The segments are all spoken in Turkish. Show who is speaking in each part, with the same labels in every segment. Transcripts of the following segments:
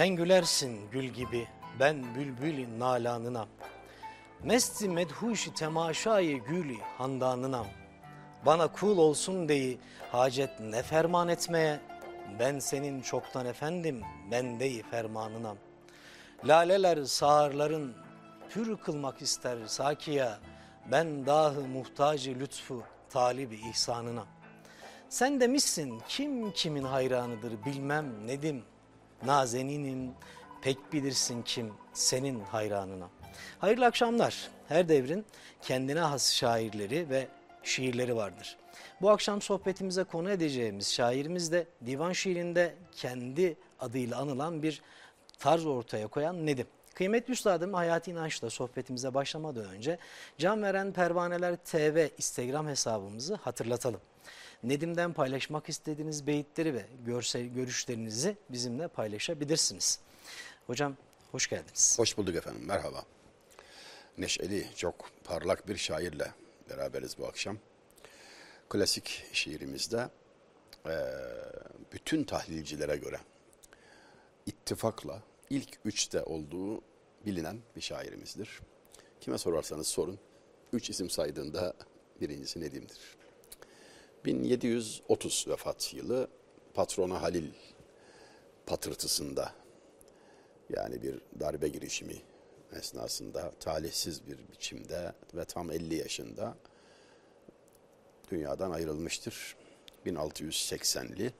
Speaker 1: Sen gülersin gül gibi ben bülbülün nalanına. Mesti medhuşi temaşayı gülü handanınam. Bana kul olsun deyi hacet ne ferman etmeye. Ben senin çoktan efendim ben deyi fermanınam. Laleler sağırların pür kılmak ister sakiya. Ben dahı muhtacı lütfu talibi ihsanına. Sen demişsin kim kimin hayranıdır bilmem nedim. Nazeninim pek bilirsin kim senin hayranına. Hayırlı akşamlar. Her devrin kendine has şairleri ve şiirleri vardır. Bu akşam sohbetimize konu edeceğimiz şairimiz de divan şiirinde kendi adıyla anılan bir tarz ortaya koyan Nedim. Kıymetli Üstadım Hayati İnanç'la sohbetimize başlamadan önce Can Veren Pervaneler TV Instagram hesabımızı hatırlatalım. Nedim'den paylaşmak istediğiniz beyitleri ve görsel görüşlerinizi bizimle paylaşabilirsiniz. Hocam hoş geldiniz.
Speaker 2: Hoş bulduk efendim, merhaba. Neşeli, çok parlak bir şairle beraberiz bu akşam. Klasik şiirimizde bütün tahlilcilere göre ittifakla ilk üçte olduğu bilinen bir şairimizdir. Kime sorarsanız sorun, üç isim saydığında birincisi Nedim'dir. 1730 vefat yılı patrona Halil patırtısında yani bir darbe girişimi esnasında talihsiz bir biçimde ve tam 50 yaşında dünyadan ayrılmıştır. 1680'li.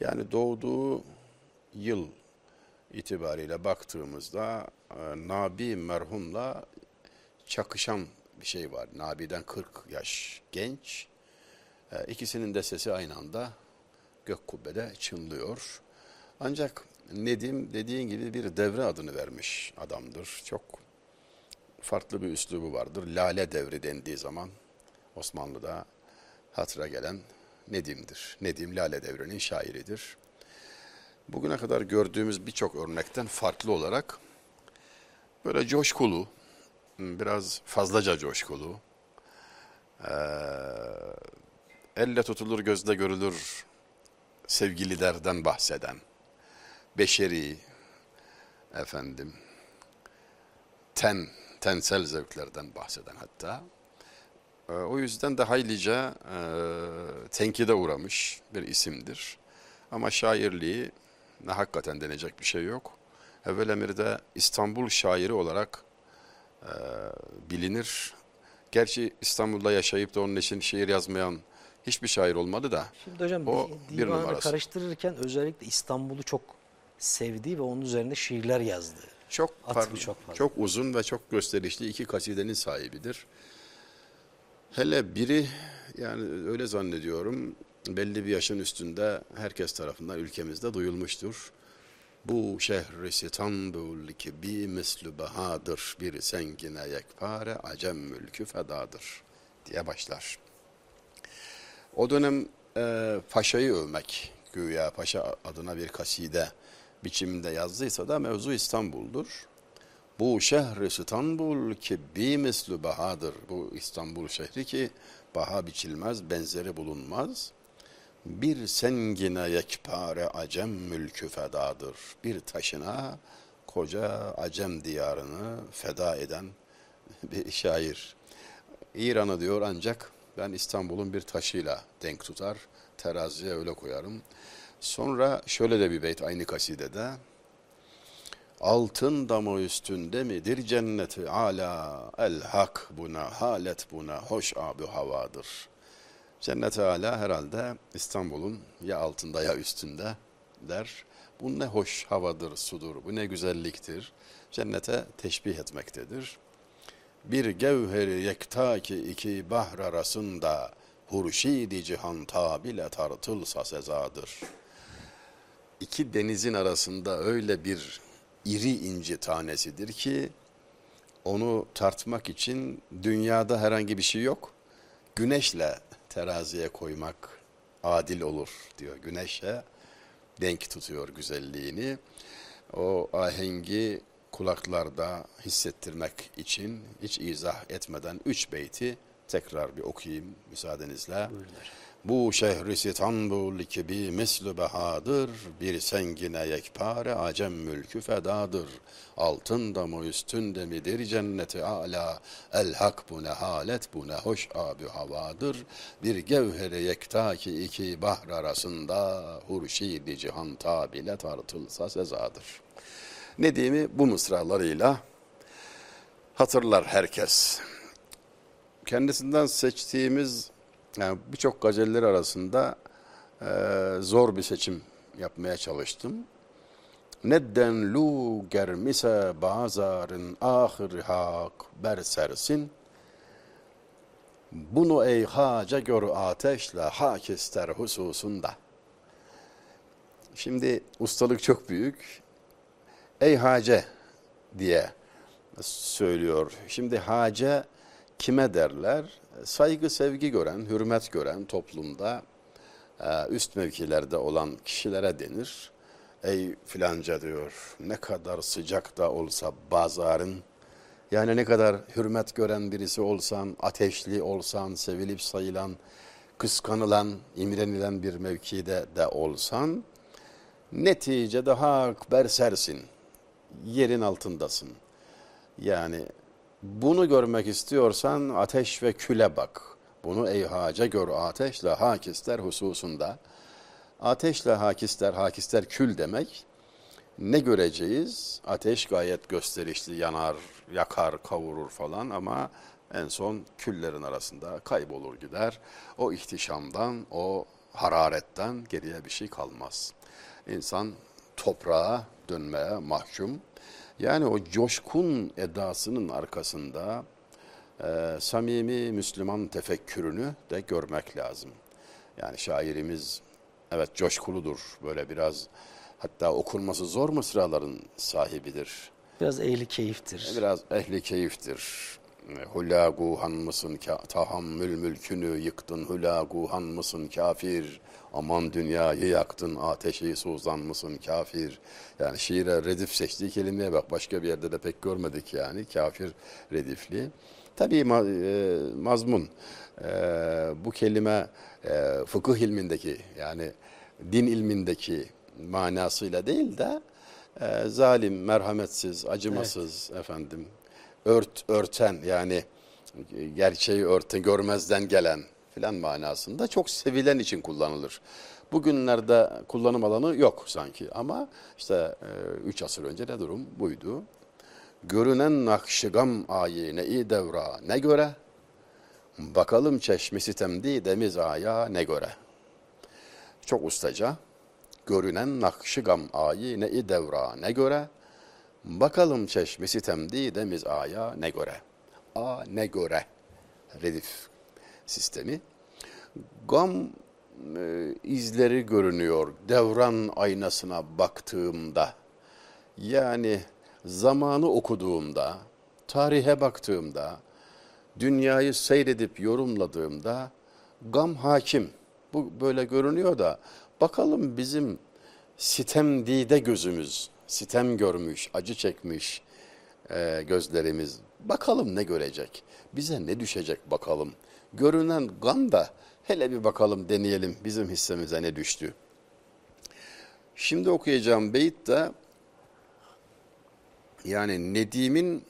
Speaker 2: Yani doğduğu yıl itibariyle baktığımızda e, Nabi merhumla çakışan bir şey var. Nabi'den 40 yaş genç. E, ikisinin de sesi aynı anda gök kubbede çınlıyor. Ancak Nedim dediğin gibi bir devre adını vermiş adamdır. Çok farklı bir üslubu vardır. Lale devri dendiği zaman Osmanlı'da hatıra gelen Nedim'dir. Nedim Lale devrinin şairidir. Bugüne kadar gördüğümüz birçok örnekten farklı olarak böyle coşkulu, biraz fazlaca coşkulu, eee, elle tutulur gözde görülür sevgililerden bahseden, beşeri, efendim, ten, tensel zevklerden bahseden hatta. E, o yüzden de haylice e, tenkide uğramış bir isimdir. Ama şairliği ne hakikaten denecek bir şey yok. Evvel emirde İstanbul şairi olarak e, bilinir. Gerçi İstanbul'da yaşayıp da onun için şiir yazmayan hiçbir şair olmadı da.
Speaker 1: Şimdi hocam
Speaker 2: o bir numarası.
Speaker 1: karıştırırken özellikle İstanbul'u çok sevdiği ve onun üzerine şiirler yazdı.
Speaker 2: Çok farklı,
Speaker 1: çok fazla.
Speaker 2: çok uzun ve çok gösterişli iki kasidenin sahibidir. Hele biri yani öyle zannediyorum belli bir yaşın üstünde herkes tarafından ülkemizde duyulmuştur. Bu şehri İstanbul ki bir mislü bahadır bir sengine yekpare acem mülkü fedadır diye başlar. O dönem e, paşayı övmek güya paşa adına bir kaside biçiminde yazdıysa da mevzu İstanbul'dur. Bu şehri İstanbul ki bir mislü bahadır. Bu İstanbul şehri ki baha biçilmez, benzeri bulunmaz. Bir sengine yekpare acem mülkü fedadır. Bir taşına koca acem diyarını feda eden bir şair. İran'ı diyor ancak ben İstanbul'un bir taşıyla denk tutar, teraziye öyle koyarım. Sonra şöyle de bir beyt aynı kasidede. Altın damı üstünde midir cenneti ala el hak buna halet buna hoş abu havadır. Cennet-i ala herhalde İstanbul'un ya altında ya üstünde der. Bu ne hoş havadır sudur bu ne güzelliktir. Cennete teşbih etmektedir. Bir gevheri yekta ki iki bahr arasında hurşidi cihan tabile tartılsa sezadır. İki denizin arasında öyle bir iri inci tanesidir ki onu tartmak için dünyada herhangi bir şey yok. Güneşle teraziye koymak adil olur diyor. Güneşe denk tutuyor güzelliğini. O ahengi kulaklarda hissettirmek için hiç izah etmeden üç beyti tekrar bir okuyayım müsaadenizle.
Speaker 1: Buyurunlar.
Speaker 2: Bu şehri İstanbul ki bir mislü behadır, bir sengine yekpare acem mülkü fedadır. Altında mı üstünde midir cenneti ala, el hak bu ne halet bu ne hoş abü havadır. Bir gevheri yekta ki iki bahr arasında, hurşidi cihan tabile tartılsa sezadır. Nedim'i bu mısralarıyla hatırlar herkes. Kendisinden seçtiğimiz yani birçok gazeller arasında e, zor bir seçim yapmaya çalıştım. Nedden lu germise bazarın ahir hak bersersin. Bunu ey haca gör ateşle hak ister hususunda. Şimdi ustalık çok büyük. Ey hace diye söylüyor. Şimdi hace kime derler? Saygı, sevgi gören, hürmet gören toplumda e, üst mevkilerde olan kişilere denir. Ey filanca diyor ne kadar sıcak da olsa bazarın yani ne kadar hürmet gören birisi olsan, ateşli olsan, sevilip sayılan, kıskanılan, imrenilen bir mevkide de olsan neticede hak bersersin. Yerin altındasın. Yani bunu görmek istiyorsan ateş ve küle bak. Bunu ey haca gör ateşle hakisler hususunda. Ateşle hakisler, hakisler kül demek. Ne göreceğiz? Ateş gayet gösterişli, yanar, yakar, kavurur falan ama en son küllerin arasında kaybolur gider. O ihtişamdan, o hararetten geriye bir şey kalmaz. İnsan toprağa dönmeye mahkum. Yani o coşkun edasının arkasında e, samimi Müslüman tefekkürünü de görmek lazım. Yani şairimiz evet coşkuludur. Böyle biraz hatta okunması zor mısraların sahibidir.
Speaker 1: Biraz ehli keyiftir.
Speaker 2: Biraz ehli keyiftir. Hulaguhan mısın tahammül mülkünü yıktın hulaguhan mısın kafir aman dünyayı yaktın ateşi suzan mısın kafir. Yani şiire redif seçtiği kelimeye bak başka bir yerde de pek görmedik yani. Kafir redifli. Tabii ma- e, mazmun. E, bu kelime e, fıkıh ilmindeki yani din ilmindeki manasıyla değil de e, zalim, merhametsiz, acımasız efendim ört örten yani gerçeği örten görmezden gelen filan manasında çok sevilen için kullanılır. Bugünlerde kullanım alanı yok sanki ama işte 3 asır önce de durum buydu. Görünen nakşigam ayine i devra ne göre? Bakalım çeşmesi temdi demiz aya ne göre? Çok ustaca. Görünen nakşigam ayine i devra ne göre? Bakalım çeşmesi temdi demiz aya ne göre? A ne göre? Redif sistemi. Gam e, izleri görünüyor devran aynasına baktığımda. Yani zamanı okuduğumda, tarihe baktığımda, dünyayı seyredip yorumladığımda gam hakim. Bu böyle görünüyor da bakalım bizim sitem dide gözümüz, sitem görmüş, acı çekmiş e, gözlerimiz. Bakalım ne görecek? Bize ne düşecek bakalım? Görünen gam da hele bir bakalım deneyelim bizim hissemize ne düştü. Şimdi okuyacağım beyit de yani Nedim'in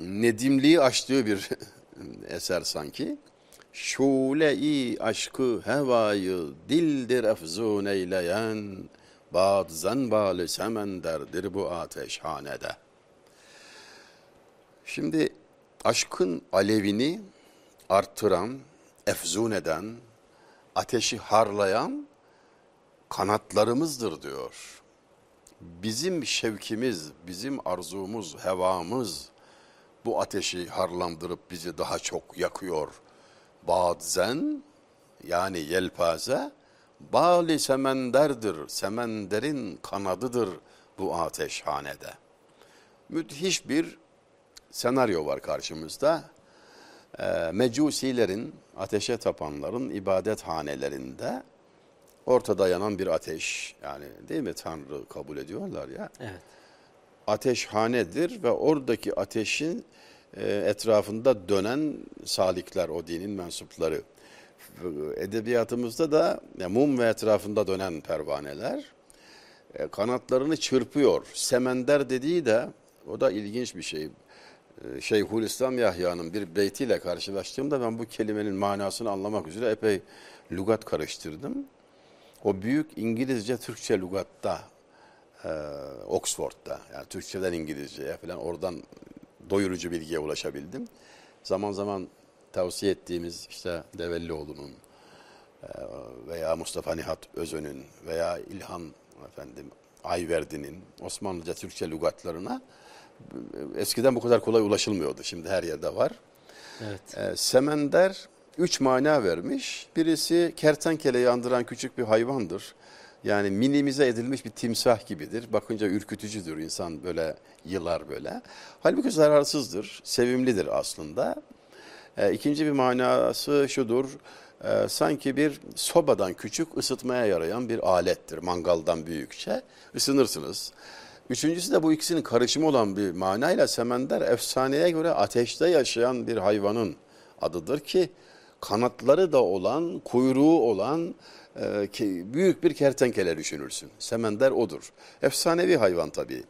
Speaker 2: Nedimliği açtığı bir eser sanki. Şule-i aşkı hevayı dildir efzun eyleyen, bad zenbali semenderdir bu ateşhanede. Şimdi aşkın alevini arttıran, efzun eden, ateşi harlayan kanatlarımızdır diyor. Bizim şevkimiz, bizim arzumuz, hevamız bu ateşi harlandırıp bizi daha çok yakıyor. Bazen yani yelpaze bali semenderdir, semenderin kanadıdır bu ateşhanede. Müthiş bir senaryo var karşımızda. Ee, mecusilerin, ateşe tapanların ibadet hanelerinde ortada yanan bir ateş. Yani değil mi Tanrı kabul ediyorlar ya.
Speaker 1: Evet.
Speaker 2: Ateşhanedir ve oradaki ateşin e, etrafında dönen salikler, o dinin mensupları. Edebiyatımızda da ya, mum ve etrafında dönen pervaneler e, kanatlarını çırpıyor. Semender dediği de o da ilginç bir şey. E, Şeyhülislam Yahya'nın bir beytiyle karşılaştığımda ben bu kelimenin manasını anlamak üzere epey lügat karıştırdım. O büyük İngilizce Türkçe lügatta e, Oxford'da yani Türkçeden İngilizceye falan oradan doyurucu bilgiye ulaşabildim. Zaman zaman tavsiye ettiğimiz işte Devellioğlu'nun e, veya Mustafa Nihat Özön'ün veya İlhan efendim Ayverdi'nin Osmanlıca Türkçe lügatlarına e, eskiden bu kadar kolay ulaşılmıyordu. Şimdi her yerde var.
Speaker 1: Evet.
Speaker 2: E, semender üç mana vermiş. Birisi kertenkeleyi andıran küçük bir hayvandır. Yani minimize edilmiş bir timsah gibidir. Bakınca ürkütücüdür insan böyle yılar böyle. Halbuki zararsızdır, sevimlidir aslında. E, ikinci bir manası şudur. e, sanki bir sobadan küçük ısıtmaya yarayan bir alettir. Mangaldan büyükçe ısınırsınız. Üçüncüsü de bu ikisinin karışımı olan bir manayla semender efsaneye göre ateşte yaşayan bir hayvanın adıdır ki kanatları da olan, kuyruğu olan e, ki, büyük bir kertenkele düşünürsün. Semender odur. Efsanevi hayvan tabii.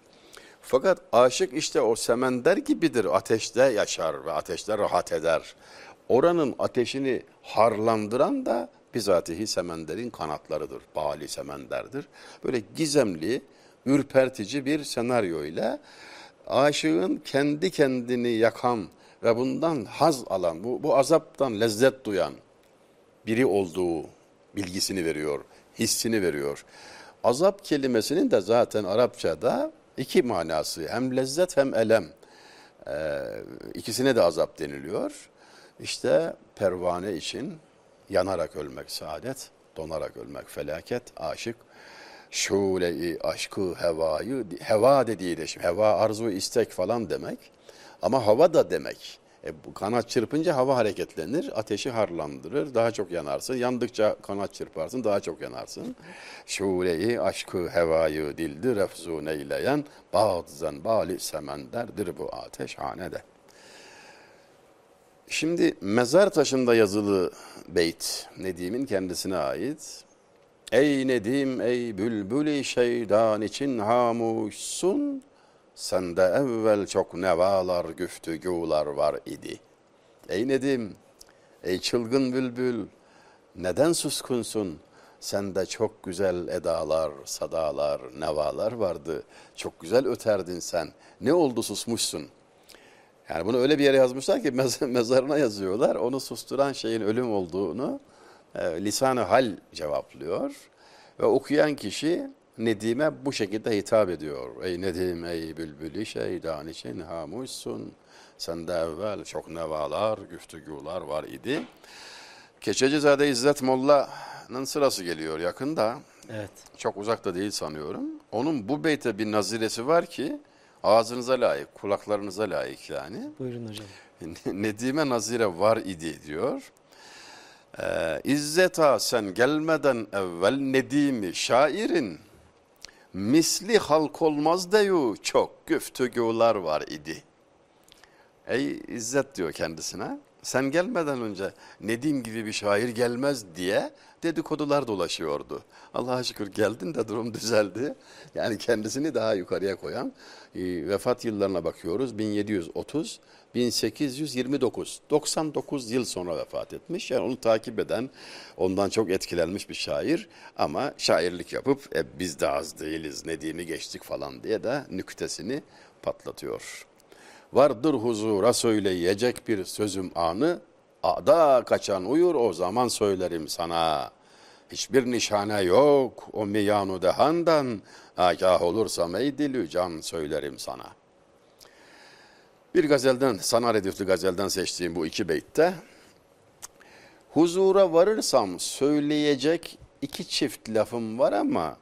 Speaker 2: Fakat aşık işte o semender gibidir. Ateşte yaşar ve ateşte rahat eder. Oranın ateşini harlandıran da bizatihi semenderin kanatlarıdır. Bali semenderdir. Böyle gizemli, ürpertici bir senaryo ile aşığın kendi kendini yakan ve bundan haz alan, bu, bu azaptan lezzet duyan biri olduğu bilgisini veriyor, hissini veriyor. Azap kelimesinin de zaten Arapçada iki manası hem lezzet hem elem. Ee, ikisine de azap deniliyor. İşte pervane için yanarak ölmek saadet, donarak ölmek felaket, aşık. Şule-i aşkı hevayı, heva dediği de şimdi heva arzu istek falan demek. Ama hava da demek. E, kanat çırpınca hava hareketlenir, ateşi harlandırır, daha çok yanarsın. Yandıkça kanat çırparsın, daha çok yanarsın. Şule-i aşkı hevayı dildi refzun eyleyen, bağdızen bali semenderdir bu ateş hanede. Şimdi mezar taşında yazılı beyt Nedim'in kendisine ait. Ey Nedim ey bülbülü şeydan için hamuşsun. Sende evvel çok nevalar güftügular var idi. Ey Nedim, ey çılgın bülbül, neden suskunsun? Sende çok güzel edalar, sadalar, nevalar vardı. Çok güzel öterdin sen. Ne oldu susmuşsun? Yani bunu öyle bir yere yazmışlar ki mez- mezarına yazıyorlar. Onu susturan şeyin ölüm olduğunu e, lisan-ı hal cevaplıyor. Ve okuyan kişi Nedim'e bu şekilde hitap ediyor. Ey Nedim, ey bülbülü şeydan için hamuşsun. Sende evvel çok nevalar, güftügular var idi. Keçecizade İzzet Molla'nın sırası geliyor yakında.
Speaker 1: Evet.
Speaker 2: Çok uzakta değil sanıyorum. Onun bu beyte bir naziresi var ki ağzınıza layık, kulaklarınıza layık yani.
Speaker 1: Buyurun hocam.
Speaker 2: Nedime nazire var idi diyor. Ee, İzzeta sen gelmeden evvel Nedimi şairin misli halk olmaz deyu çok güftügular var idi. Ey İzzet diyor kendisine. Sen gelmeden önce Nedim gibi bir şair gelmez diye dedikodular dolaşıyordu. Allah'a şükür geldin de durum düzeldi. Yani kendisini daha yukarıya koyan e, vefat yıllarına bakıyoruz. 1730, 1829, 99 yıl sonra vefat etmiş. Yani onu takip eden, ondan çok etkilenmiş bir şair. Ama şairlik yapıp e, biz de az değiliz, Nedim'i geçtik falan diye de nüktesini patlatıyor. Vardır huzura söyleyecek bir sözüm anı, ada kaçan uyur o zaman söylerim sana. Hiçbir nişane yok o miyanu dehandan, agah olursam ey dilü can söylerim sana. Bir gazelden, sana redifli gazelden seçtiğim bu iki beytte, huzura varırsam söyleyecek iki çift lafım var ama,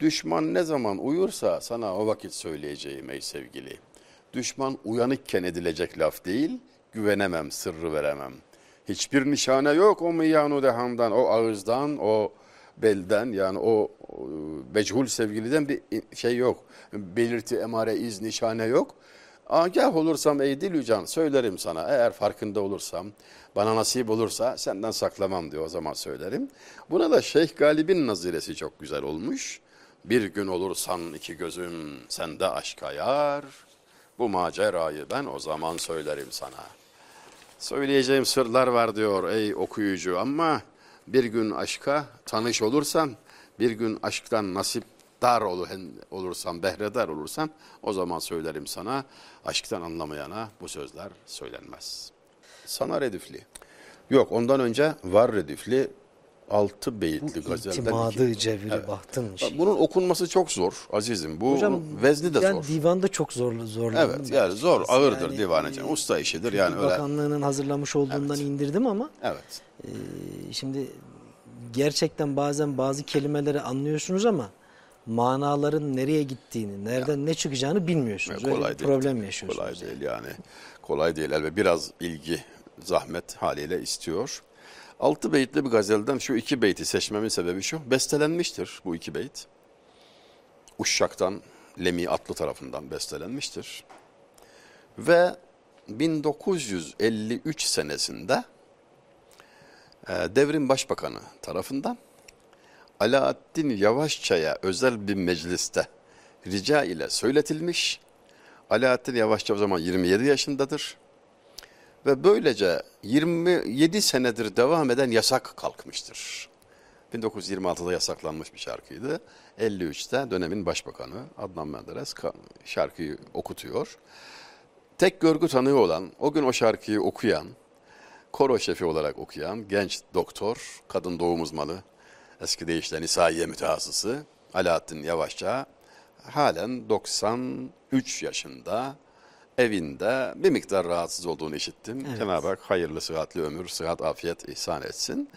Speaker 2: düşman ne zaman uyursa sana o vakit söyleyeceğim ey sevgili. Düşman uyanıkken edilecek laf değil, güvenemem, sırrı veremem. Hiçbir nişane yok o miyanu dehandan, o ağızdan, o belden yani o, meçhul sevgiliden bir şey yok. Belirti, emare, iz, nişane yok. Agah olursam ey Dilücan söylerim sana. Eğer farkında olursam, bana nasip olursa senden saklamam diyor o zaman söylerim. Buna da Şeyh Galib'in naziresi çok güzel olmuş. Bir gün olursan iki gözüm sende aşka yar. Bu macerayı ben o zaman söylerim sana. Söyleyeceğim sırlar var diyor ey okuyucu ama bir gün aşka tanış olursam, bir gün aşktan nasip dar olur, olursam, behredar olursam o zaman söylerim sana. Aşktan anlamayana bu sözler söylenmez. Sana redifli. Yok ondan önce var redifli altı beyitli gazelden.
Speaker 1: İtimadı
Speaker 2: iki.
Speaker 1: cevri bahtın şey.
Speaker 2: Bunun okunması çok zor azizim. Bu vezni de
Speaker 1: yani
Speaker 2: zor.
Speaker 1: divanda çok zorlu zorlu.
Speaker 2: Evet yani zor, ağırdır divan için. Usta işidir yani öyle.
Speaker 1: Bakanlığının hazırlamış olduğundan indirdim ama
Speaker 2: Evet.
Speaker 1: e, şimdi gerçekten bazen bazı kelimeleri anlıyorsunuz ama manaların nereye gittiğini, nereden ne çıkacağını bilmiyorsunuz. Öyle
Speaker 2: kolay
Speaker 1: bir
Speaker 2: değil.
Speaker 1: problem yaşıyorsunuz.
Speaker 2: Kolay değil yani. Kolay değil. Elbette biraz ilgi, zahmet haliyle istiyor. Altı beyitli bir gazelden şu iki beyti seçmemin sebebi şu. Bestelenmiştir bu iki beyt. Uşşak'tan Lemi Atlı tarafından bestelenmiştir. Ve 1953 senesinde e, devrim başbakanı tarafından Alaaddin Yavaşça'ya özel bir mecliste rica ile söyletilmiş. Alaaddin Yavaşça o zaman 27 yaşındadır. Ve böylece 27 senedir devam eden yasak kalkmıştır. 1926'da yasaklanmış bir şarkıydı. 53'te dönemin başbakanı Adnan Menderes şarkıyı okutuyor. Tek görgü tanığı olan, o gün o şarkıyı okuyan, koro şefi olarak okuyan genç doktor, kadın doğum uzmanı, eski deyişle nisaiye mütehassısı Alaaddin Yavaşça halen 93 yaşında evinde bir miktar rahatsız olduğunu işittim.
Speaker 1: Evet.
Speaker 2: Cenab-ı Hak hayırlı, sıhhatli ömür, sıhhat, afiyet ihsan etsin.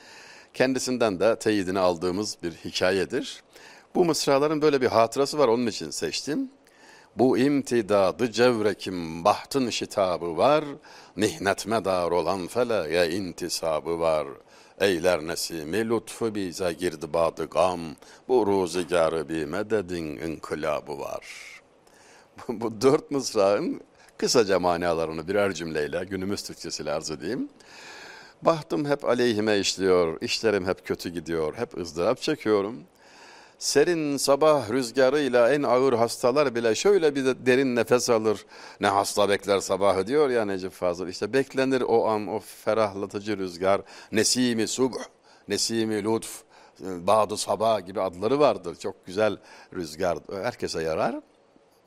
Speaker 2: Kendisinden de teyidini aldığımız bir hikayedir. Bu mısraların böyle bir hatırası var onun için seçtim. Bu imtidadı cevrekim bahtın şitabı var, mihnet medar olan feleğe intisabı var. Eyler nesimi lütfu bize girdi badı gam, bu ruzigarı bir mededin inkılabı var. Bu, bu dört mısrağın kısaca manalarını birer cümleyle günümüz Türkçesiyle arz edeyim. Bahtım hep aleyhime işliyor, işlerim hep kötü gidiyor, hep ızdırap çekiyorum. Serin sabah rüzgarıyla en ağır hastalar bile şöyle bir de derin nefes alır. Ne hasta bekler sabahı diyor ya Necip Fazıl. İşte beklenir o an o ferahlatıcı rüzgar. Nesimi subh, nesimi lütf, bağdı sabah gibi adları vardır. Çok güzel rüzgar herkese yarar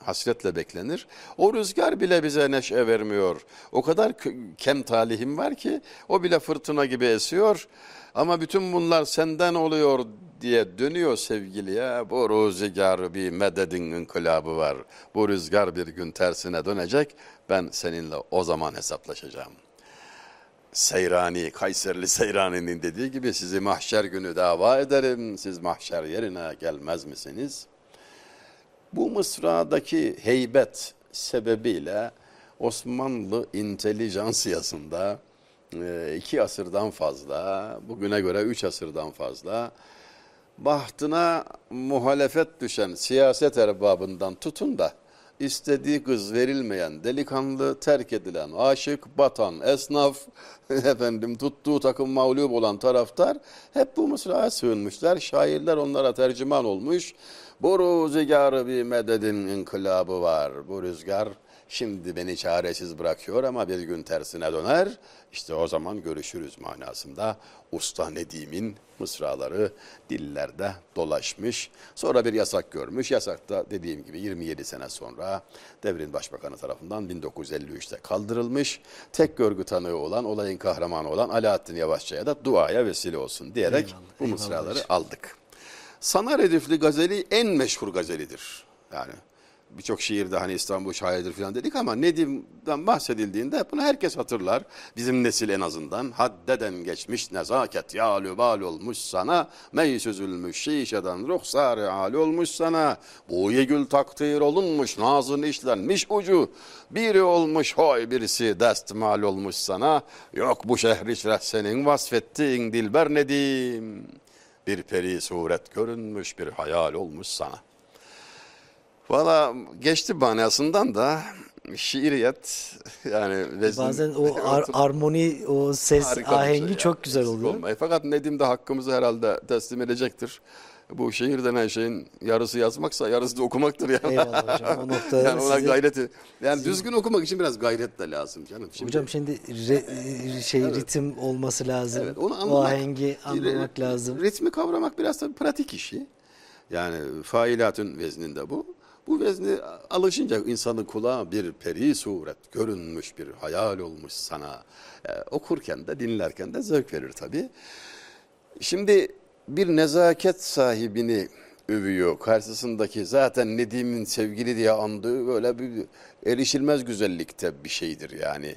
Speaker 2: hasretle beklenir. O rüzgar bile bize neşe vermiyor. O kadar kem talihim var ki o bile fırtına gibi esiyor. Ama bütün bunlar senden oluyor diye dönüyor sevgiliye. Bu rüzgar bir mededin inkılabı var. Bu rüzgar bir gün tersine dönecek. Ben seninle o zaman hesaplaşacağım. Seyrani, Kayserli Seyrani'nin dediği gibi sizi mahşer günü dava ederim. Siz mahşer yerine gelmez misiniz?'' Bu mısradaki heybet sebebiyle Osmanlı intelijansiyasında e, iki asırdan fazla, bugüne göre üç asırdan fazla bahtına muhalefet düşen siyaset erbabından tutun da istediği kız verilmeyen, delikanlı terk edilen, aşık, batan, esnaf, efendim tuttuğu takım mağlup olan taraftar hep bu mısraya sığınmışlar. Şairler onlara tercüman olmuş. Bu rüzgarı bir mededin inkılabı var. Bu rüzgar şimdi beni çaresiz bırakıyor ama bir gün tersine döner. İşte o zaman görüşürüz manasında Usta Nedim'in mısraları dillerde dolaşmış. Sonra bir yasak görmüş. Yasakta dediğim gibi 27 sene sonra devrin başbakanı tarafından 1953'te kaldırılmış. Tek görgü tanığı olan, olayın kahramanı olan Alaaddin Yavaşça'ya da duaya vesile olsun diyerek
Speaker 1: Eyvallah,
Speaker 2: bu
Speaker 1: eyvallah
Speaker 2: mısraları
Speaker 1: hocam.
Speaker 2: aldık. Sana Redifli gazeli en meşhur gazelidir. Yani birçok şiirde hani İstanbul şairidir falan dedik ama Nedim'den bahsedildiğinde bunu herkes hatırlar. Bizim nesil en azından haddeden geçmiş nezaket yalü bal olmuş sana. Mey süzülmüş şişeden ruhsarı hali olmuş sana. Buye gül takdir olunmuş nazın işlenmiş ucu. Biri olmuş hoy birisi destmal olmuş sana. Yok bu şehri senin vasfettiğin dilber Nedim. Bir peri suret görünmüş bir hayal olmuş sana. Valla geçti manasından da şiiriyet yani vezin,
Speaker 1: Bazen o ar- armoni, o ses
Speaker 2: bir
Speaker 1: ahengi
Speaker 2: şey
Speaker 1: çok güzel oluyor.
Speaker 2: olmayı. Fakat Nedim de hakkımızı herhalde teslim edecektir. Bu şiir denen şeyin yarısı yazmaksa yarısı da okumaktır yani.
Speaker 1: Eyvallah hocam. O noktada
Speaker 2: yani ona
Speaker 1: size-
Speaker 2: gayreti. Yani düzgün okumak için biraz gayret de lazım canım. Şimdi,
Speaker 1: Hocam şimdi re- şey ritim olması lazım.
Speaker 2: Evet, onu
Speaker 1: o
Speaker 2: anlamak,
Speaker 1: ahengi anlamak lazım.
Speaker 2: Ritmi kavramak biraz tabii pratik işi. Yani failatün vezninde bu. Bu vezni alışınca insanın kulağı bir peri suret görünmüş bir hayal olmuş sana. Ee, okurken de dinlerken de zevk verir tabii. Şimdi bir nezaket sahibini övüyor. Karşısındaki zaten Nedim'in sevgili diye andığı böyle bir erişilmez güzellikte bir şeydir yani.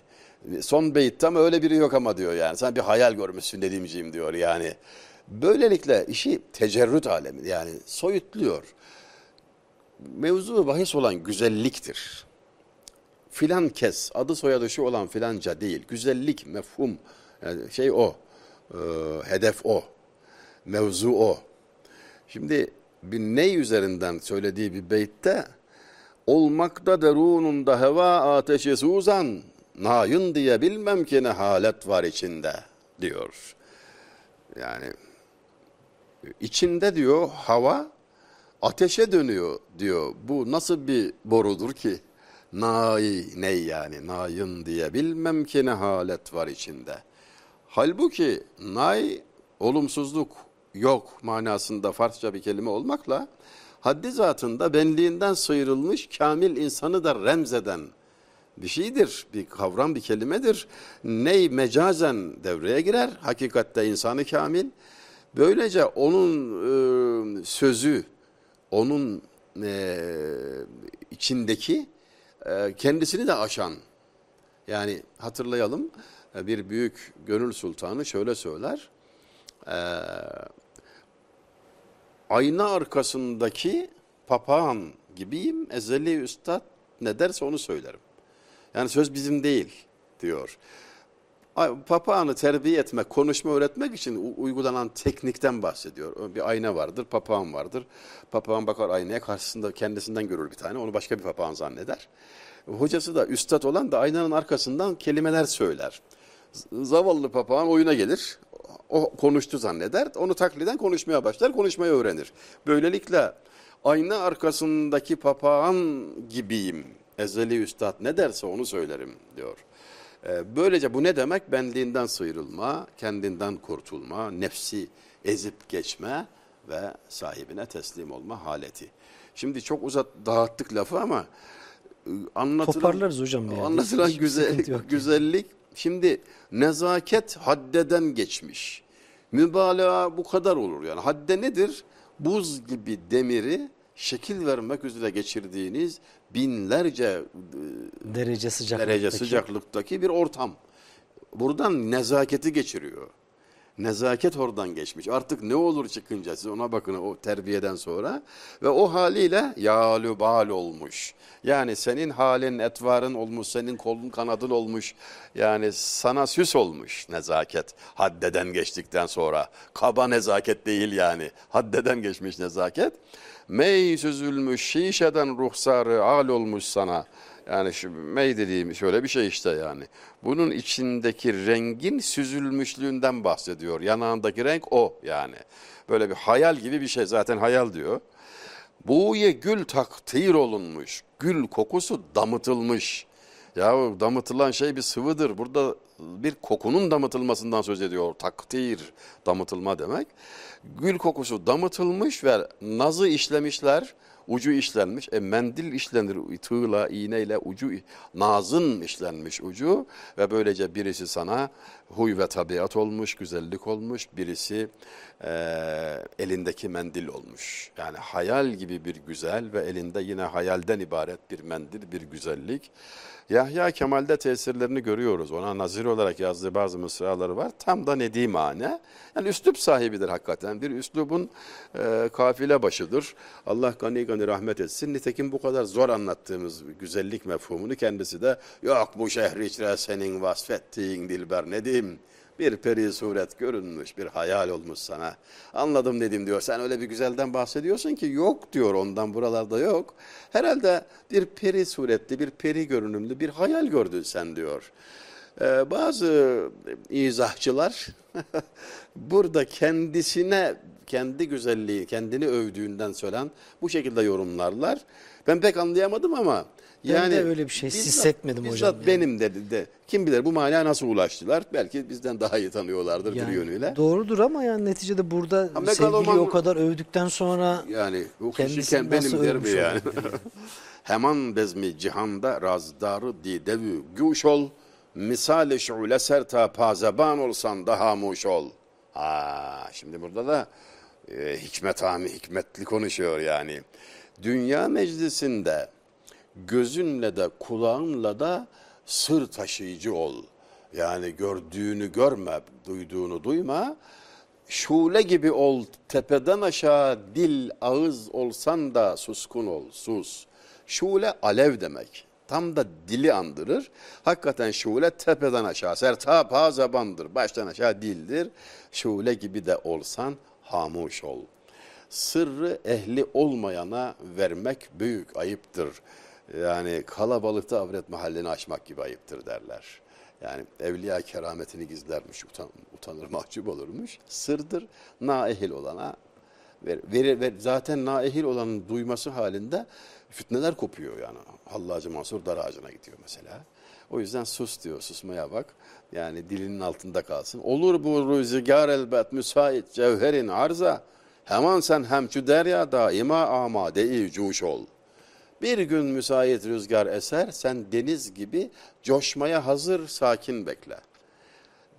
Speaker 2: Son beyit tam öyle biri yok ama diyor yani. Sen bir hayal görmüşsün Nedimciğim diyor yani. Böylelikle işi tecerrüt alemi yani soyutluyor. Mevzu bahis olan güzelliktir. Filan kes, adı soyadı şu olan filanca değil. Güzellik, mefhum, yani şey o, e, hedef o, mevzu o. Şimdi bir ney üzerinden söylediği bir beytte olmakta derununda heva ateşi suzan nayın diye bilmem ki ne halet var içinde diyor. Yani içinde diyor hava ateşe dönüyor diyor. Bu nasıl bir borudur ki? Nay ney yani nayın diye bilmem ki ne halet var içinde. Halbuki nay olumsuzluk yok manasında Farsça bir kelime olmakla haddi zatında benliğinden sıyrılmış kamil insanı da remzeden bir şeydir, bir kavram, bir kelimedir. Ney mecazen devreye girer, hakikatte insanı kamil. Böylece onun e, sözü, onun e, içindeki e, kendisini de aşan, yani hatırlayalım bir büyük gönül sultanı şöyle söyler, e, ayna arkasındaki papağan gibiyim, ezeli üstad ne derse onu söylerim. Yani söz bizim değil diyor. Papağanı terbiye etmek, konuşma öğretmek için uygulanan teknikten bahsediyor. Bir ayna vardır, papağan vardır. Papağan bakar aynaya, karşısında kendisinden görür bir tane, onu başka bir papağan zanneder. Hocası da, üstad olan da aynanın arkasından kelimeler söyler. Zavallı papağan oyuna gelir, o konuştu zanneder, onu takliden konuşmaya başlar, konuşmayı öğrenir. Böylelikle ayna arkasındaki papağan gibiyim. Ezeli üstad ne derse onu söylerim diyor. Ee, Böylece bu ne demek? Benliğinden sıyrılma, kendinden kurtulma, nefsi ezip geçme ve sahibine teslim olma haleti. Şimdi çok uzat dağıttık lafı ama e, anlatılan,
Speaker 1: Toparlarız hocam yani.
Speaker 2: anlatılan güzel, güzellik şimdi nezaket haddeden geçmiş. Mübalağa bu kadar olur yani. Hadde nedir? Buz gibi demiri şekil vermek üzere geçirdiğiniz binlerce e,
Speaker 1: Derece sıcaklıktaki.
Speaker 2: derece sıcaklıktaki bir ortam. Buradan nezaketi geçiriyor. Nezaket oradan geçmiş. Artık ne olur çıkınca siz ona bakın o terbiyeden sonra. Ve o haliyle yalübal olmuş. Yani senin halin, etvarın olmuş, senin kolun kanadın olmuş. Yani sana süs olmuş nezaket. Haddeden geçtikten sonra. Kaba nezaket değil yani. Haddeden geçmiş nezaket. Mey süzülmüş şişeden ruhsarı al olmuş sana. Yani şu mey dediğim şöyle bir şey işte yani. Bunun içindeki rengin süzülmüşlüğünden bahsediyor. Yanağındaki renk o yani. Böyle bir hayal gibi bir şey zaten hayal diyor. Buye gül taktir olunmuş. Gül kokusu damıtılmış. Ya damıtılan şey bir sıvıdır. Burada bir kokunun damıtılmasından söz ediyor. Takdir, damıtılma demek. Gül kokusu damıtılmış ve nazı işlemişler. Ucu işlenmiş. E mendil işlenir tığla, iğneyle ucu nazın işlenmiş ucu ve böylece birisi sana huy ve tabiat olmuş, güzellik olmuş. Birisi e, elindeki mendil olmuş. Yani hayal gibi bir güzel ve elinde yine hayalden ibaret bir mendil, bir güzellik. Yahya Kemal'de tesirlerini görüyoruz. Ona nazir olarak yazdığı bazı mısraları var. Tam da nedimane. Yani üslup sahibidir hakikaten. Bir üslubun e, kafile başıdır. Allah gani gani rahmet etsin. Nitekim bu kadar zor anlattığımız güzellik mefhumunu kendisi de yok bu şehri içre senin vasfettiğin dilber nedim Bir peri suret görünmüş, bir hayal olmuş sana. Anladım dedim diyor. Sen öyle bir güzelden bahsediyorsun ki yok diyor ondan buralarda yok. Herhalde bir peri suretli, bir peri görünümlü bir hayal gördün sen diyor. Ee, bazı izahçılar burada kendisine kendi güzelliği, kendini övdüğünden söylen bu şekilde yorumlarlar. Ben pek anlayamadım ama
Speaker 1: Ben
Speaker 2: yani
Speaker 1: de öyle bir şey hissetmedim hocam
Speaker 2: bizzat
Speaker 1: yani.
Speaker 2: benim dedi de kim bilir bu manaya nasıl ulaştılar? Belki bizden daha iyi tanıyorlardır bir
Speaker 1: Yani
Speaker 2: yönüyle.
Speaker 1: Doğrudur ama yani neticede burada
Speaker 2: Ha,
Speaker 1: sevgiliyi o kadar övdükten sonra
Speaker 2: Yani bu kişiken benim der mi yani? Hemen bezmi cihanda razdarı di devü güş ol. Misali şule serta pazeban olsan daha muş ol. Ha, şimdi burada da e, hikmet ami hikmetli konuşuyor yani. Dünya meclisinde gözünle de kulağınla da sır taşıyıcı ol. Yani gördüğünü görme, duyduğunu duyma. Şule gibi ol, tepeden aşağı dil, ağız olsan da suskun ol, sus. Şule alev demek. Tam da dili andırır. Hakikaten şule tepeden aşağı, sertap ha zabandır. Baştan aşağı dildir. Şule gibi de olsan hamuş ol. Sırrı ehli olmayana vermek büyük ayıptır. Yani kalabalıkta avret mahallini açmak gibi ayıptır derler. Yani evliya kerametini gizlermiş, utan, utanır, mahcup olurmuş. Sırdır, naehil olana ver, verir, ver, zaten naehil olanın duyması halinde fitneler kopuyor yani. Hallacı Mansur dar ağacına gidiyor mesela. O yüzden sus diyor, susmaya bak. Yani dilinin altında kalsın. Olur bu rüzgar elbet müsait cevherin arza. Hemen sen hemçü derya daima amade-i cuş ol. Bir gün müsait rüzgar eser, sen deniz gibi coşmaya hazır sakin bekle.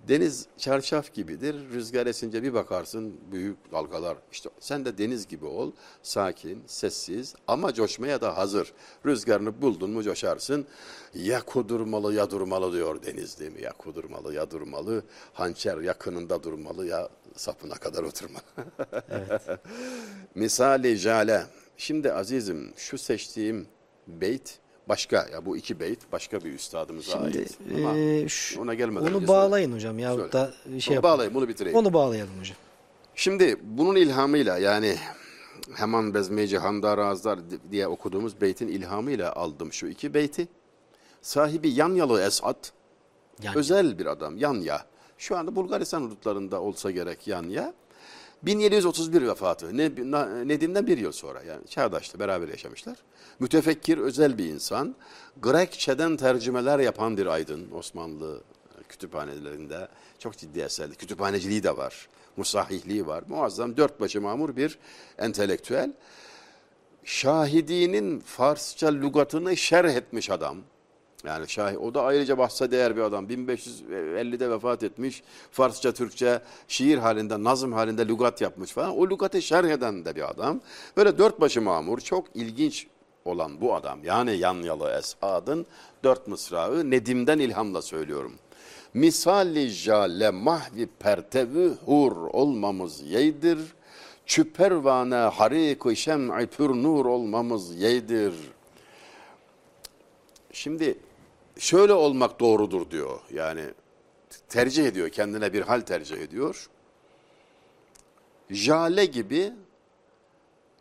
Speaker 2: Deniz çarşaf gibidir. Rüzgar esince bir bakarsın büyük dalgalar. İşte sen de deniz gibi ol. Sakin, sessiz ama coşmaya da hazır. Rüzgarını buldun mu coşarsın. Ya kudurmalı ya durmalı diyor deniz değil mi? Ya kudurmalı ya durmalı. Hançer yakınında durmalı ya sapına kadar oturmalı. Misali jale. Şimdi azizim şu seçtiğim beyt başka ya bu iki beyt başka bir üstadımıza
Speaker 1: şimdi
Speaker 2: ait. Ama
Speaker 1: e, şu-
Speaker 2: ona gelmeden önce
Speaker 1: onu bağlayın hocam ya
Speaker 2: Söyle.
Speaker 1: da şey
Speaker 2: Onu bağlayayım bunu bitireyim.
Speaker 1: Onu bağlayalım hocam.
Speaker 2: Şimdi bunun ilhamıyla yani hemen bezme cihandar azlar diye okuduğumuz beytin ilhamıyla aldım şu iki beyti. Sahibi Yanyalı Esat
Speaker 1: Yani
Speaker 2: özel bir adam Yanya. Şu anda Bulgaristan hudutlarında olsa gerek Yanya. 1731 vefatı. Ne, Nedim'den bir yıl sonra yani çağdaştı beraber yaşamışlar. Mütefekkir özel bir insan. Grekçeden tercümeler yapan bir aydın Osmanlı kütüphanelerinde. Çok ciddi eserli. Kütüphaneciliği de var. Musahihliği var. Muazzam dört başı mamur bir entelektüel. Şahidinin Farsça lügatını şerh etmiş adam. Yani şahi, o da ayrıca bahse değer bir adam. 1550'de vefat etmiş. Farsça, Türkçe, şiir halinde, nazım halinde lügat yapmış falan. O lügatı şerh eden de bir adam. Böyle dört başı mamur, çok ilginç olan bu adam. Yani Yanyalı Esad'ın dört mısrağı Nedim'den ilhamla söylüyorum. Misali jale mahvi pertevi hur olmamız yeydir. Çüpervane harik-i şem'i pür nur olmamız yeydir. Şimdi şöyle olmak doğrudur diyor. Yani tercih ediyor, kendine bir hal tercih ediyor. Jale gibi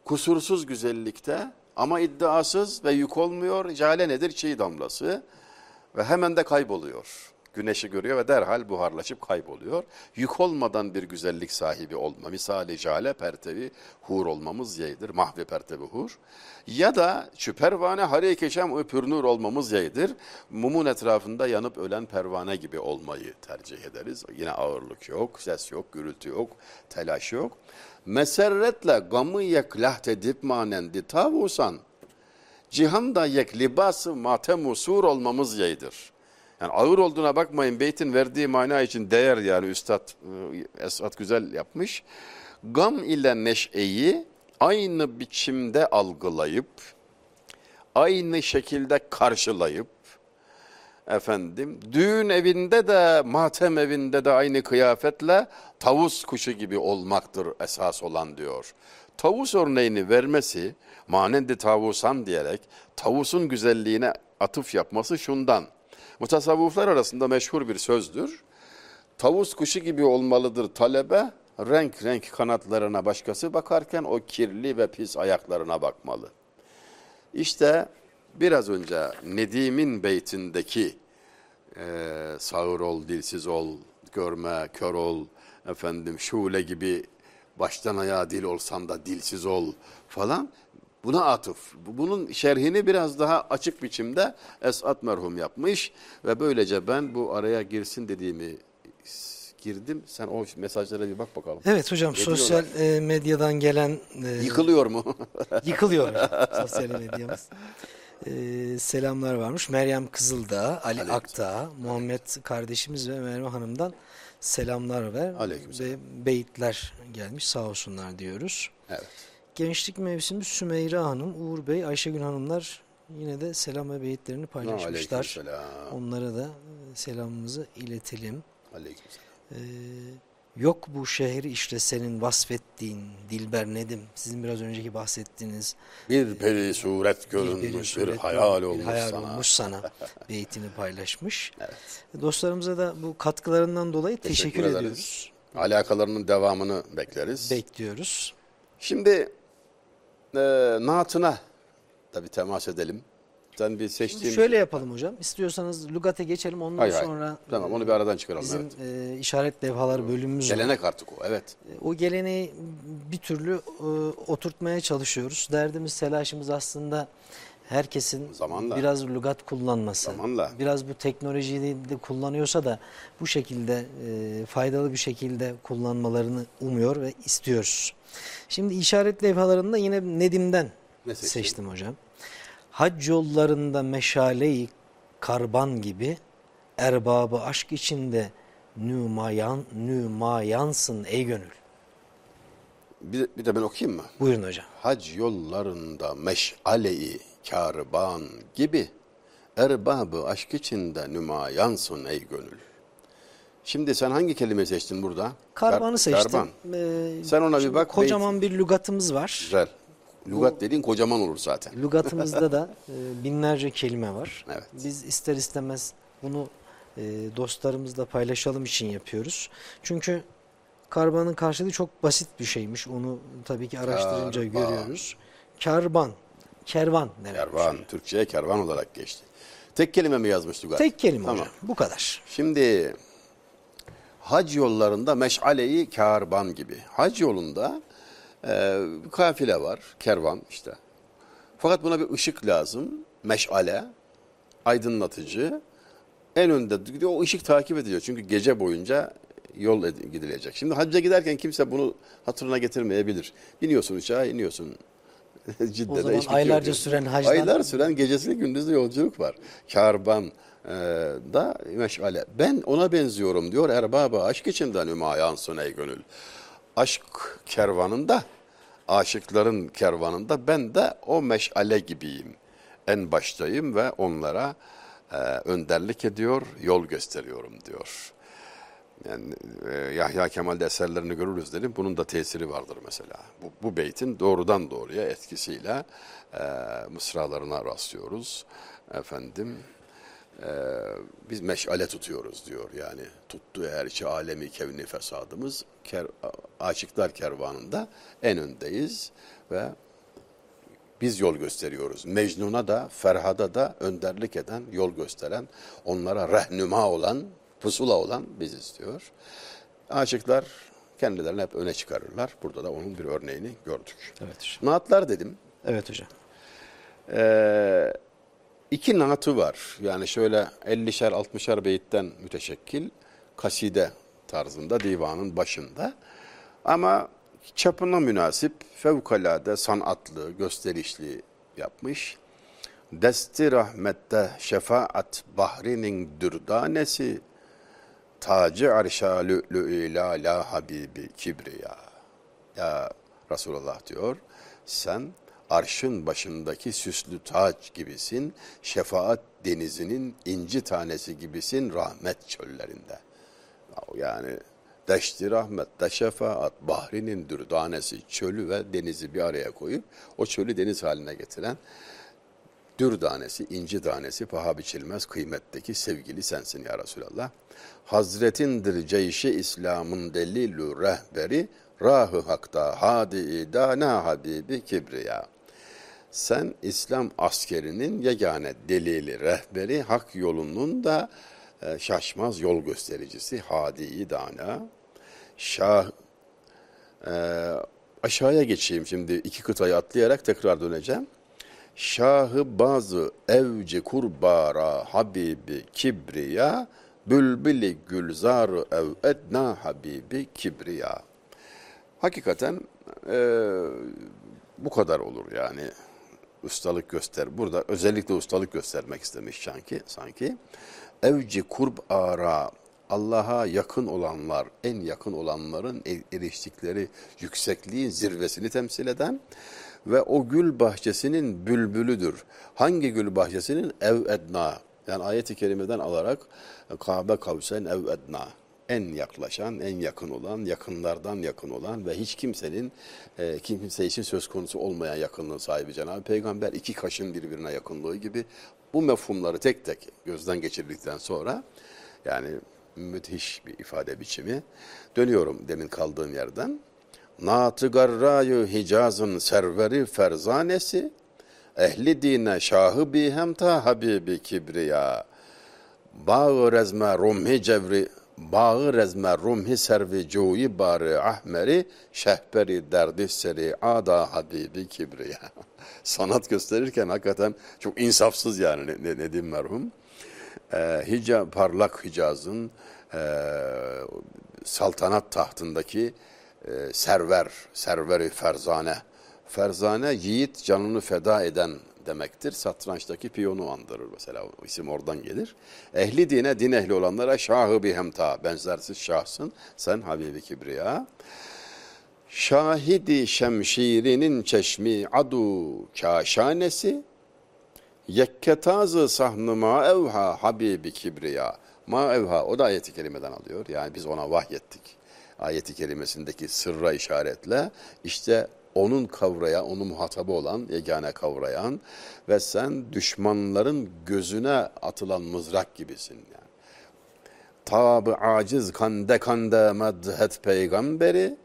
Speaker 2: kusursuz güzellikte ama iddiasız ve yük olmuyor. Jale nedir? Çiğ damlası ve hemen de kayboluyor. Güneşi görüyor ve derhal buharlaşıp kayboluyor. Yük olmadan bir güzellik sahibi olma. Misali jale pertevi hur olmamız yeğdir. Mahve pertevi hur. Ya da şu pervane hare keşem öpürnür olmamız yeğdir. Mumun etrafında yanıp ölen pervane gibi olmayı tercih ederiz. Yine ağırlık yok, ses yok, gürültü yok, telaş yok. Meserretle gamı yek lahtedip manendi tavusan. Cihanda yek libası matem sur olmamız yeğdir. Yani ağır olduğuna bakmayın beytin verdiği mana için değer yani Üstad e, Esat güzel yapmış. Gam ile neşeyi aynı biçimde algılayıp, aynı şekilde karşılayıp, efendim düğün evinde de matem evinde de aynı kıyafetle tavus kuşu gibi olmaktır esas olan diyor. Tavus örneğini vermesi manendi tavusan diyerek tavusun güzelliğine atıf yapması şundan. Mutasavvıflar arasında meşhur bir sözdür. Tavus kuşu gibi olmalıdır talebe. Renk renk kanatlarına başkası bakarken o kirli ve pis ayaklarına bakmalı. İşte biraz önce Nedim'in beytindeki e, sağır ol, dilsiz ol, görme, kör ol, efendim şule gibi baştan ayağa dil olsan da dilsiz ol falan. Buna atıf. Bu- Bunun şerhini biraz daha açık biçimde Esat merhum yapmış ve böylece ben bu araya girsin dediğimi girdim. Sen o mesajlara bir bak bakalım.
Speaker 1: Evet hocam
Speaker 2: Ne diyorlar?
Speaker 1: sosyal e, medyadan gelen e,
Speaker 2: Yıkılıyor mu?
Speaker 1: yıkılıyor sosyal medyamız. E, selamlar varmış. Meryem Kızıldağ, Ali
Speaker 2: Aleyküm
Speaker 1: Akdağ, Muhammed kardeşimiz ve Merve Hanım'dan selamlar ve,
Speaker 2: Aleyküm
Speaker 1: ve beyitler gelmiş sağ olsunlar diyoruz.
Speaker 2: evet.
Speaker 1: Gençlik mevsimi Sümeyra Hanım, Uğur Bey, Ayşegül Hanımlar yine de selam ve beyitlerini paylaşmışlar.
Speaker 2: Aleykümselam.
Speaker 1: Onlara da e, selamımızı iletelim.
Speaker 2: Aleykümselam.
Speaker 1: Ee, yok bu şehri işte senin vasfettiğin Dilber Nedim. Sizin biraz önceki bahsettiğiniz
Speaker 2: Bir peri suret
Speaker 1: bir
Speaker 2: görünmüş, bir,
Speaker 1: suret,
Speaker 2: hayal
Speaker 1: bir
Speaker 2: olmuş
Speaker 1: hayal
Speaker 2: sana.
Speaker 1: olmuş sana beytini paylaşmış.
Speaker 2: Evet.
Speaker 1: Dostlarımıza da bu katkılarından dolayı teşekkür,
Speaker 2: ederiz.
Speaker 1: ediyoruz.
Speaker 2: Alakalarının devamını bekleriz.
Speaker 1: Bekliyoruz.
Speaker 2: Şimdi e, naatına da bir temas edelim. Sen bir seçtiğin...
Speaker 1: Şöyle yapalım hocam. İstiyorsanız lügate geçelim. Ondan
Speaker 2: Hay hay.
Speaker 1: sonra
Speaker 2: Tamam onu bir aradan çıkaralım.
Speaker 1: bizim
Speaker 2: evet.
Speaker 1: e, işaret levhaları bölümümüz var.
Speaker 2: Gelenek artık o evet.
Speaker 1: O geleneği bir türlü e, oturtmaya çalışıyoruz. Derdimiz, telaşımız aslında herkesin
Speaker 2: Zamanla.
Speaker 1: biraz lügat kullanması.
Speaker 2: Zamanla.
Speaker 1: Biraz bu teknolojiyi de kullanıyorsa da bu şekilde e, faydalı bir şekilde kullanmalarını umuyor ve istiyoruz. Şimdi işaret levhalarında yine Nedim'den
Speaker 2: Ne seçtin?
Speaker 1: seçtim hocam. Hac yollarında meşaleyi karban gibi erbabı aşk içinde nümayan, nümayansın ey gönül.
Speaker 2: Bir, bir de ben okuyayım mı?
Speaker 1: Buyurun hocam.
Speaker 2: Hac yollarında meşale-i karban gibi erbabı aşk içinde nümayansın ey gönül. Şimdi sen hangi kelime seçtin burada?
Speaker 1: Karbanı
Speaker 2: Kar-
Speaker 1: seçtim.
Speaker 2: Karban.
Speaker 1: Ee,
Speaker 2: Sen ona bir bak,
Speaker 1: Kocaman bir lügatımız var.
Speaker 2: Güzel. Lugat dediğin kocaman olur zaten.
Speaker 1: Lügatımızda da e, binlerce kelime var.
Speaker 2: Evet.
Speaker 1: Biz ister istemez bunu e, dostlarımızla paylaşalım için yapıyoruz. Çünkü karbanın karşılığı çok basit bir şeymiş. Onu tabii ki araştırınca
Speaker 2: Karban.
Speaker 1: görüyoruz. Karban, kervan demek.
Speaker 2: Kervan, Türkçe'ye kervan olarak geçti. Tek kelime mi yazmış Lugat?
Speaker 1: Tek kelime
Speaker 2: Tamam.
Speaker 1: hocam. Bu kadar.
Speaker 2: Şimdi hac yollarında meşaleyi karban gibi. Hac yolunda e, bir kafile var, kervan işte. Fakat buna bir ışık lazım. Meşale, aydınlatıcı. En önde gidiyor, o ışık takip ediyor. Çünkü gece boyunca yol gidilecek. Şimdi hacca giderken kimse bunu hatırına getirmeyebilir. Biniyorsun uçağa, iniyorsun. Cidden
Speaker 1: O zaman
Speaker 2: bitiyor
Speaker 1: aylarca
Speaker 2: diyorsun.
Speaker 1: süren hacdan-
Speaker 2: Aylar süren gecesini gündüzlü yolculuk var. Karban e, da meşale. Ben ona benziyorum diyor erbaba aşk içinden ümayansın ey gönül. Aşk kervanında, aşıkların kervanında ben de o meşale gibiyim. En baştayım ve onlara e, önderlik ediyor, yol gösteriyorum diyor. Yani e, Yahya Kemal'de eserlerini görürüz dedim. Bunun da tesiri vardır mesela. Bu, bu beytin doğrudan doğruya etkisiyle e, mısralarına rastlıyoruz. Efendim e, biz meşale tutuyoruz diyor yani. Tuttu her şey alemi kevni fesadımız. Ker, aşıklar kervanında en öndeyiz ve biz yol gösteriyoruz. Mecnun'a da, Ferhad'a da önderlik eden, yol gösteren, onlara rehnuma olan, pusula olan biziz diyor. Aşıklar kendilerini hep öne çıkarırlar. Burada da onun bir örneğini gördük.
Speaker 1: Evet hocam.
Speaker 2: Naatlar dedim.
Speaker 1: Evet hocam.
Speaker 2: Ee, iki naatı var. Yani şöyle 50'şer 60'şer beyitten müteşekkil kaside tarzında divanın başında. Ama çapına münasip fevkalade sanatlı, gösterişli yapmış. Desti rahmette şefaat bahrinin dürdanesi tacı arşa lü'lü ila la habibi kibriya. Ya Resulullah diyor, sen arşın başındaki süslü taç gibisin, şefaat denizinin inci tanesi gibisin rahmet çöllerinde. Yani deşti rahmet, de şefaat, bahrinin dürdanesi, çölü ve denizi bir araya koyup o çölü deniz haline getiren dür tanesi, inci tanesi, paha biçilmez kıymetteki sevgili sensin ya Resulallah. Hazretindir ceyşi İslam'ın delilü rehberi, rahı hakta hadi dana habibi kibriya. Sen İslam askerinin yegane delili, rehberi, hak yolunun da e, şaşmaz yol göstericisi, hadi dana. Şah, e, aşağıya geçeyim şimdi iki kıtayı atlayarak tekrar döneceğim. Şahı bazı evci kurbara habibi kibriya, bülbili gülzarı ev edna habibi kibriya. Hakikaten e, bu kadar olur yani ustalık göster. Burada özellikle ustalık göstermek istemiş sanki. sanki. Evci kurb ara Allah'a yakın olanlar, en yakın olanların eriştikleri yüksekliğin zirvesini temsil eden ve o gül bahçesinin bülbülüdür. Hangi gül bahçesinin? Ev edna. Yani ayet-i kerimeden alarak Kabe kavsen ev edna en yaklaşan, en yakın olan, yakınlardan yakın olan ve hiç kimsenin e, kimse için söz konusu olmayan yakınlığı sahibi Cenab-ı Peygamber iki kaşın birbirine yakınlığı gibi bu mefhumları tek tek gözden geçirdikten sonra yani müthiş bir ifade biçimi. Dönüyorum demin kaldığım yerden. Natı garrayı Hicaz'ın serveri ferzanesi, ehli dine şahı bihemta habibi kibriya, bağı rezme rumhi cevri bağı rezme rumhi servi cuyi barı ahmeri şehberi derdi seri ada habibi kibriya. Sanat gösterirken hakikaten çok insafsız yani Nedim merhum. Ee, Hica, parlak Hicaz'ın e, saltanat tahtındaki e, server, serveri ferzane. Ferzane yiğit canını feda eden demektir. Satrançtaki piyonu andırır mesela. O isim oradan gelir. Ehli dine, din ehli olanlara şahı bir hemta. Benzersiz şahsın. Sen Habibi Kibriya. Şahidi şemşirinin çeşmi adu kaşanesi. Yekketazı sahnı ma evha Habibi Kibriya. Ma evha o da ayeti kerimeden alıyor. Yani biz ona vahyettik. Ayeti kerimesindeki sırra işaretle işte onun kavraya, onun muhatabı olan, yegane kavrayan ve sen düşmanların gözüne atılan mızrak gibisin yani. Tab-ı aciz kande kande medhet peygamberi,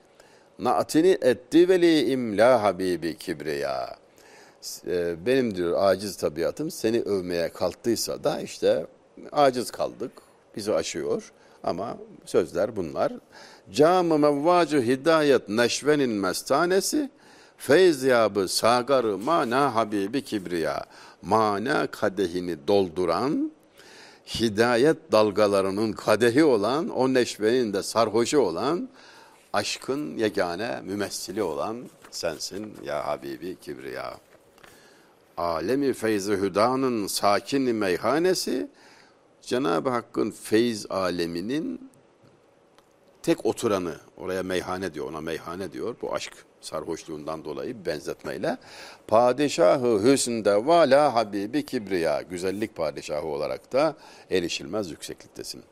Speaker 2: naatini etti veli imla habibi kibriya. Ee, benim diyor aciz tabiatım seni övmeye kalktıysa da işte aciz kaldık, bizi aşıyor ama sözler bunlar. Cam-ı mevvacu hidayet neşvenin mestanesi, feyz yabı sagarı mana habibi kibriya. Mana kadehini dolduran, hidayet dalgalarının kadehi olan, o neşvenin de sarhoşu olan, aşkın yegane mümessili olan sensin ya Habibi Kibriya. Alemi feyzi hüdanın sakin meyhanesi, Cenab-ı Hakk'ın feyz aleminin tek oturanı, oraya meyhane diyor, ona meyhane diyor. Bu aşk sarhoşluğundan dolayı benzetmeyle. Padişahı hüsnde vala habibi kibriya, güzellik padişahı olarak da erişilmez yüksekliktesin.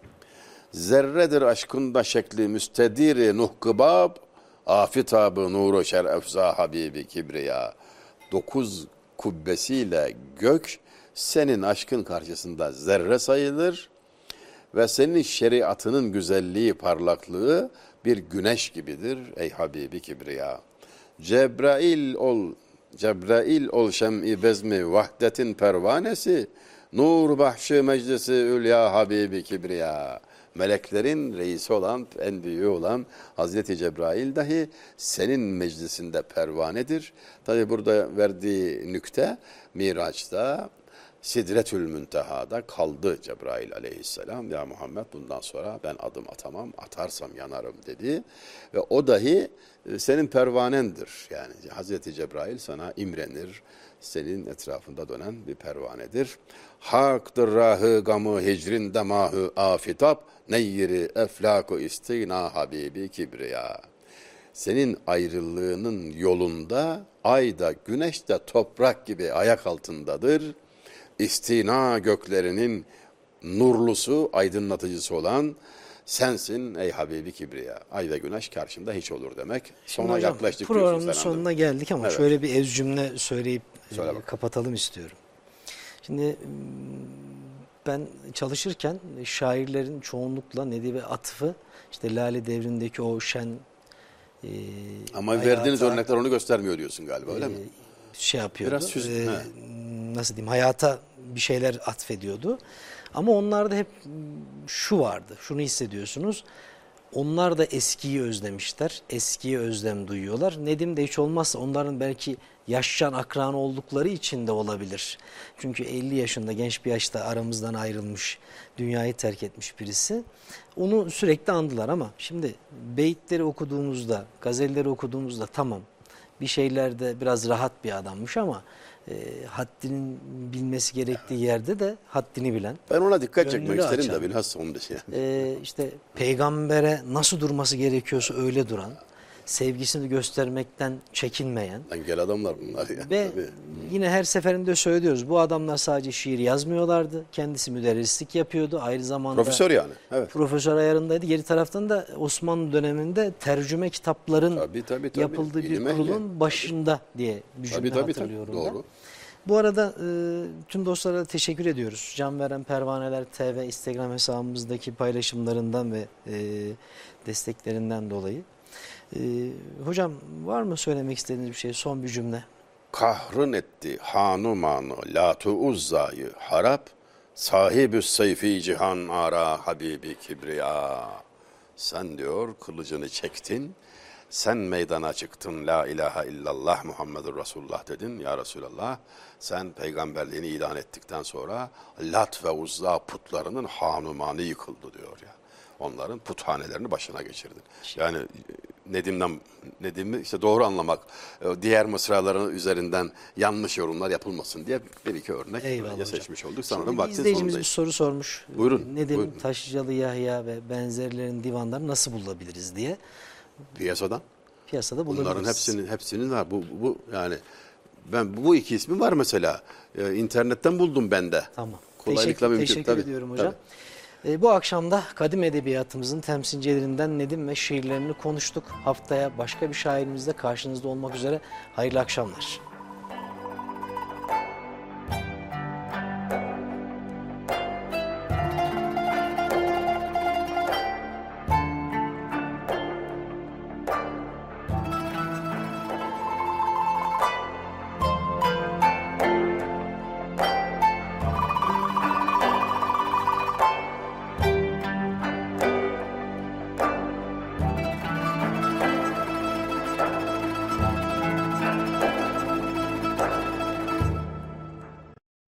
Speaker 2: Zerredir aşkında şekli müstediri nuhkıbab, afitabı nuru şerefza habibi kibriya. Dokuz kubbesiyle gök senin aşkın karşısında zerre sayılır ve senin şeriatının güzelliği, parlaklığı bir güneş gibidir ey Habibi Kibriya. Cebrail ol, Cebrail ol şem'i bezmi vahdetin pervanesi, nur bahşi meclisi ülya Habibi Kibriya. Meleklerin reisi olan, en büyüğü olan Hazreti Cebrail dahi senin meclisinde pervanedir. Tabi burada verdiği nükte Miraç'ta Sidretül Münteha'da kaldı Cebrail aleyhisselam. Ya Muhammed bundan sonra ben adım atamam, atarsam yanarım dedi. Ve o dahi e, senin pervanendir. Yani Hazreti Cebrail sana imrenir, senin etrafında dönen bir pervanedir. Haktır rahı gamı hicrin demahı afitap, neyyiri eflaku istina habibi kibriya. Senin ayrılığının yolunda ay da güneş de toprak gibi ayak altındadır istina göklerinin nurlusu, aydınlatıcısı olan sensin ey Habibi Kibriya. Ay ve güneş karşımda hiç olur demek.
Speaker 1: Sona hocam,
Speaker 2: yaklaştık
Speaker 1: Programın sonuna
Speaker 2: anladım.
Speaker 1: geldik ama
Speaker 2: Evet.
Speaker 1: şöyle bir ez cümle söyleyip
Speaker 2: Söyle
Speaker 1: e,
Speaker 2: bak.
Speaker 1: kapatalım istiyorum. Şimdi ben çalışırken şairlerin çoğunlukla Nedibe Atıf'ı işte Lale devrindeki o şen e,
Speaker 2: Ama verdiğiniz örnekler onu göstermiyor diyorsun galiba öyle
Speaker 1: e,
Speaker 2: mi?
Speaker 1: Şey yapıyordu.
Speaker 2: Biraz süz-
Speaker 1: e, nasıl diyeyim hayata bir şeyler atfediyordu. Ama onlarda hep şu vardı. Şunu hissediyorsunuz. Onlar da eskiyi özlemişler. Eskiye özlem duyuyorlar. Nedim de hiç olmazsa onların belki yaşcan akran oldukları için de olabilir. Çünkü 50 yaşında genç bir yaşta aramızdan ayrılmış, dünyayı terk etmiş birisi. Onu sürekli andılar ama şimdi beyitleri okuduğumuzda, gazelleri okuduğumuzda tamam bir şeylerde biraz rahat bir adammış ama e, haddinin bilmesi gerektiği yerde de haddini bilen
Speaker 2: Ben ona dikkat çekmek isterim
Speaker 1: açan.
Speaker 2: de bilhassa onu da şey.
Speaker 1: e, işte peygambere nasıl durması gerekiyorsa öyle duran, sevgisini göstermekten çekinmeyen
Speaker 2: Engel adamlar bunlar ya.
Speaker 1: ve
Speaker 2: tabii.
Speaker 1: yine her seferinde söylüyoruz bu adamlar sadece şiir yazmıyorlardı. Kendisi müderrislik yapıyordu. Aynı zamanda
Speaker 2: Profesör yani. Evet.
Speaker 1: profesör ayarındaydı. Geri taraftan da Osmanlı döneminde tercüme kitapların
Speaker 2: Tabii, tabii, tabii.
Speaker 1: yapıldığı bir
Speaker 2: İlim ehli.
Speaker 1: kurulun başında diye bir cümle
Speaker 2: Tabii tabii tabii.
Speaker 1: hatırlıyorum ben.
Speaker 2: Doğru.
Speaker 1: Bu arada e, tüm dostlara teşekkür ediyoruz. Can Veren Pervaneler TV Instagram hesabımızdaki paylaşımlarından ve e, desteklerinden dolayı. E, hocam var mı söylemek istediğiniz bir şey? Son bir cümle.
Speaker 2: Kahrın etti hanumanı latu uzzayı harap sahibü sayfi cihan ara habibi kibriya. Sen diyor kılıcını çektin. Sen meydana çıktın la ilahe illallah Muhammedur Resulullah dedin ya Resulallah. Sen peygamberliğini ilan ettikten sonra Lat ve Uzza putlarının hanumanı yıkıldı diyor ya. Onların puthanelerini başına geçirdin. Yani Nedim'den Nedim'i işte doğru anlamak, e, diğer mısraların üzerinden yanlış yorumlar yapılmasın diye bir iki örnek
Speaker 1: Eyvallah hocam.
Speaker 2: seçmiş olduk.
Speaker 1: Şimdi
Speaker 2: Sanırım vaktin
Speaker 1: izleyicimiz bir soru sormuş.
Speaker 2: Buyurun,
Speaker 1: Nedim
Speaker 2: buyurun.
Speaker 1: Taşlıcalı Yahya ve benzerlerin divanları nasıl bulabiliriz diye
Speaker 2: Piyasadan.
Speaker 1: piyasada bulabiliriz.
Speaker 2: Bunların hepsinin hepsinin var. Bu, bu yani ben bu iki ismi var mesela. E, internetten buldum ben de.
Speaker 1: Tamam.
Speaker 2: Kolaylıkla
Speaker 1: teşekkür,
Speaker 2: mümkün.
Speaker 1: teşekkür
Speaker 2: Tabii,
Speaker 1: ediyorum
Speaker 2: tabii.
Speaker 1: Ee, bu akşam da kadim edebiyatımızın temsilcilerinden Nedim ve şiirlerini konuştuk. Haftaya başka bir şairimizle karşınızda olmak üzere. Hayırlı akşamlar.